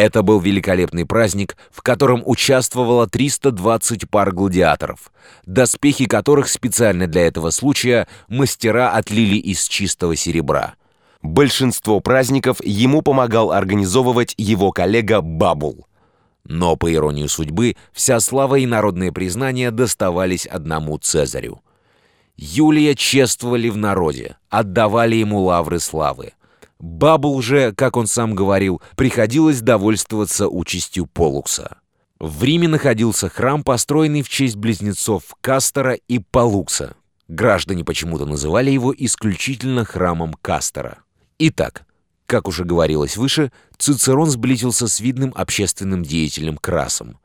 Это был великолепный праздник, в котором участвовало 320 пар гладиаторов, доспехи которых специально для этого случая мастера отлили из чистого серебра. Большинство праздников ему помогал организовывать его коллега Бабул. Но, по иронии судьбы, вся слава и народное признание доставались одному Цезарю. Юлия чествовали в народе, отдавали ему лавры славы. Бабл же, как он сам говорил, приходилось довольствоваться участью Полукса. В Риме находился храм, построенный в честь близнецов Кастора и Полукса. Граждане почему-то называли его исключительно храмом Кастора. Итак, как уже говорилось выше, Цицерон сблизился с видным общественным деятелем Красом.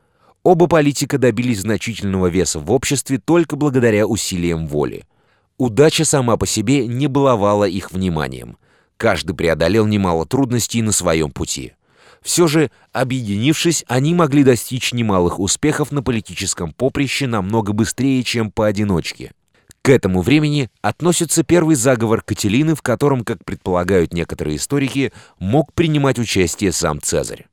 Оба политика добились значительного веса в обществе только благодаря усилиям воли. Удача сама по себе не баловала их вниманием – Каждый преодолел немало трудностей на своем пути. Все же, объединившись, они могли достичь немалых успехов на политическом поприще намного быстрее, чем поодиночке. К этому времени относится первый заговор Кателины, в котором, как предполагают некоторые историки, мог принимать участие сам Цезарь.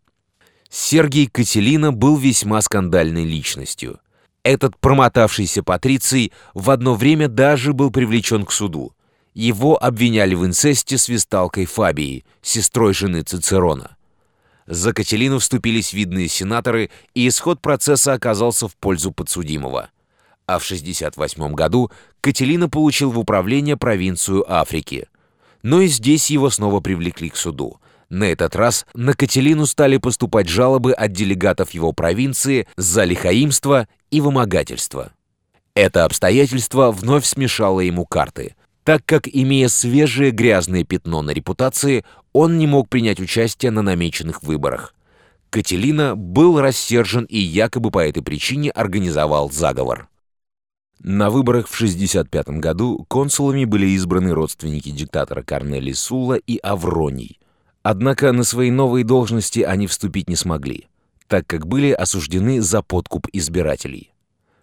Сергий Кателина был весьма скандальной личностью. Этот промотавшийся патриций в одно время даже был привлечен к суду. Его обвиняли в инцесте с висталкой Фабией, сестрой жены Цицерона. За Кателину вступились видные сенаторы, и исход процесса оказался в пользу подсудимого. А в 68 году Кателина получил в управление провинцию Африки. Но и здесь его снова привлекли к суду. На этот раз на Кателину стали поступать жалобы от делегатов его провинции за лихаимство и вымогательство. Это обстоятельство вновь смешало ему карты – так как, имея свежее грязное пятно на репутации, он не мог принять участие на намеченных выборах. Кателина был рассержен и якобы по этой причине организовал заговор. На выборах в 65 году консулами были избраны родственники диктатора Корнелий Сула и Авроний. Однако на свои новые должности они вступить не смогли, так как были осуждены за подкуп избирателей.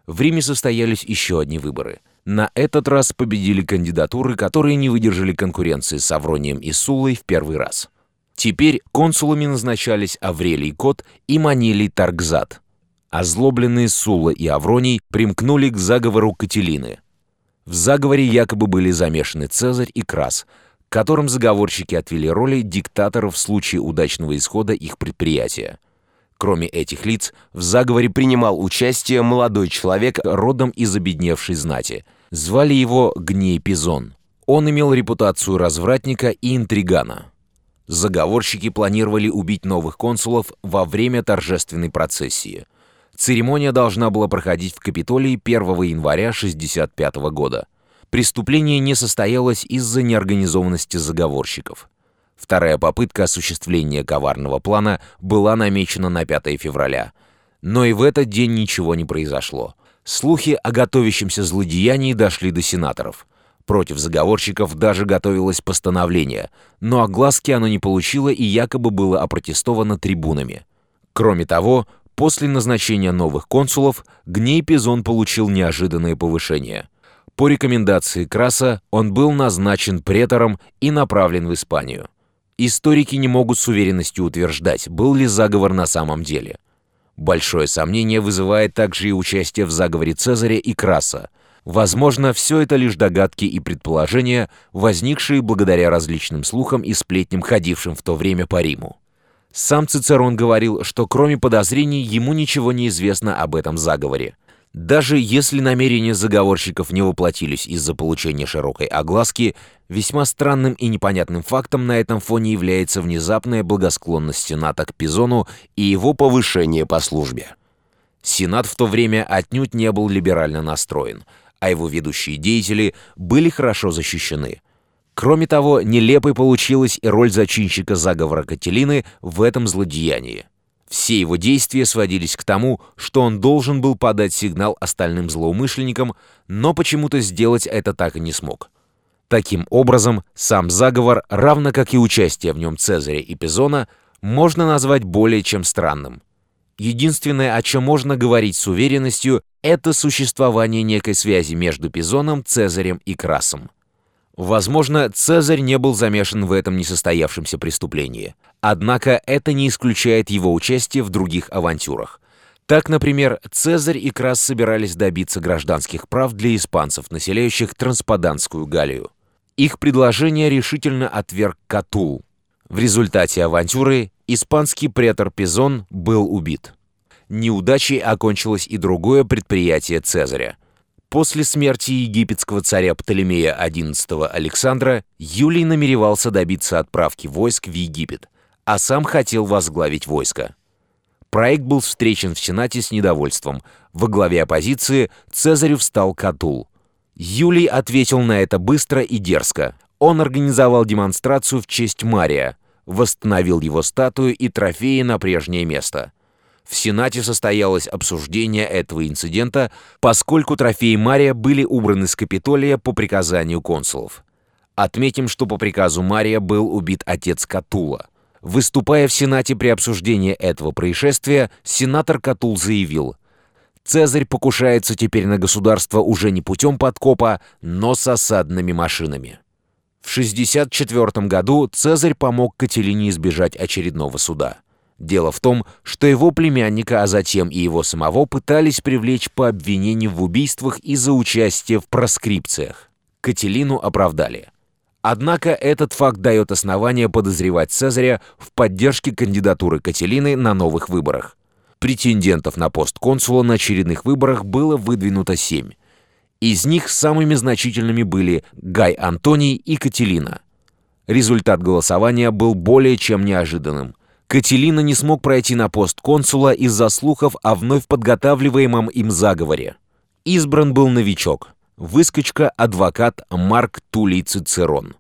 В Риме состоялись еще одни выборы – на этот раз победили кандидатуры, которые не выдержали конкуренции с Авронием и Сулой в первый раз. Теперь консулами назначались Аврелий Кот и Манилий Таргзат. Озлобленные Сула и Авроний примкнули к заговору Кателины. В заговоре якобы были замешаны Цезарь и Крас, которым заговорщики отвели роли диктаторов в случае удачного исхода их предприятия. Кроме этих лиц, в заговоре принимал участие молодой человек родом из обедневшей знати. Звали его Гней Пизон. Он имел репутацию развратника и интригана. Заговорщики планировали убить новых консулов во время торжественной процессии. Церемония должна была проходить в Капитолии 1 января 1965 года. Преступление не состоялось из-за неорганизованности заговорщиков. Вторая попытка осуществления коварного плана была намечена на 5 февраля. Но и в этот день ничего не произошло. Слухи о готовящемся злодеянии дошли до сенаторов. Против заговорщиков даже готовилось постановление, но огласки оно не получило и якобы было опротестовано трибунами. Кроме того, после назначения новых консулов Гней Пизон получил неожиданное повышение. По рекомендации Краса он был назначен претором и направлен в Испанию. Историки не могут с уверенностью утверждать, был ли заговор на самом деле. Большое сомнение вызывает также и участие в заговоре Цезаря и Краса. Возможно, все это лишь догадки и предположения, возникшие благодаря различным слухам и сплетням, ходившим в то время по Риму. Сам Цицерон говорил, что кроме подозрений ему ничего не известно об этом заговоре. Даже если намерения заговорщиков не воплотились из-за получения широкой огласки, весьма странным и непонятным фактом на этом фоне является внезапная благосклонность Сената к Пизону и его повышение по службе. Сенат в то время отнюдь не был либерально настроен, а его ведущие деятели были хорошо защищены. Кроме того, нелепой получилась и роль зачинщика заговора Кателины в этом злодеянии. Все его действия сводились к тому, что он должен был подать сигнал остальным злоумышленникам, но почему-то сделать это так и не смог. Таким образом, сам заговор, равно как и участие в нем Цезаря и Пизона, можно назвать более чем странным. Единственное, о чем можно говорить с уверенностью, это существование некой связи между Пизоном, Цезарем и Красом. Возможно, Цезарь не был замешан в этом несостоявшемся преступлении. Однако это не исключает его участие в других авантюрах. Так, например, Цезарь и Крас собирались добиться гражданских прав для испанцев, населяющих Транспаданскую Галлию. Их предложение решительно отверг Катул. В результате авантюры испанский претор Пизон был убит. Неудачей окончилось и другое предприятие Цезаря. После смерти египетского царя Птолемея XI Александра Юлий намеревался добиться отправки войск в Египет, а сам хотел возглавить войско. Проект был встречен в Сенате с недовольством. Во главе оппозиции Цезарю встал Катул. Юлий ответил на это быстро и дерзко. Он организовал демонстрацию в честь Мария, восстановил его статую и трофеи на прежнее место. В Сенате состоялось обсуждение этого инцидента, поскольку трофеи Мария были убраны с Капитолия по приказанию консулов. Отметим, что по приказу Мария был убит отец Катула. Выступая в Сенате при обсуждении этого происшествия, сенатор Катул заявил, «Цезарь покушается теперь на государство уже не путем подкопа, но с осадными машинами». В 64 году Цезарь помог Кателине избежать очередного суда. Дело в том, что его племянника, а затем и его самого пытались привлечь по обвинению в убийствах из-за участия в проскрипциях. Кателину оправдали. Однако этот факт дает основание подозревать Цезаря в поддержке кандидатуры Кателины на новых выборах. Претендентов на пост консула на очередных выборах было выдвинуто семь. Из них самыми значительными были Гай Антоний и Кателина. Результат голосования был более чем неожиданным. Кателина не смог пройти на пост консула из-за слухов о вновь подготавливаемом им заговоре. Избран был новичок – выскочка-адвокат Марк Тулей Цицерон.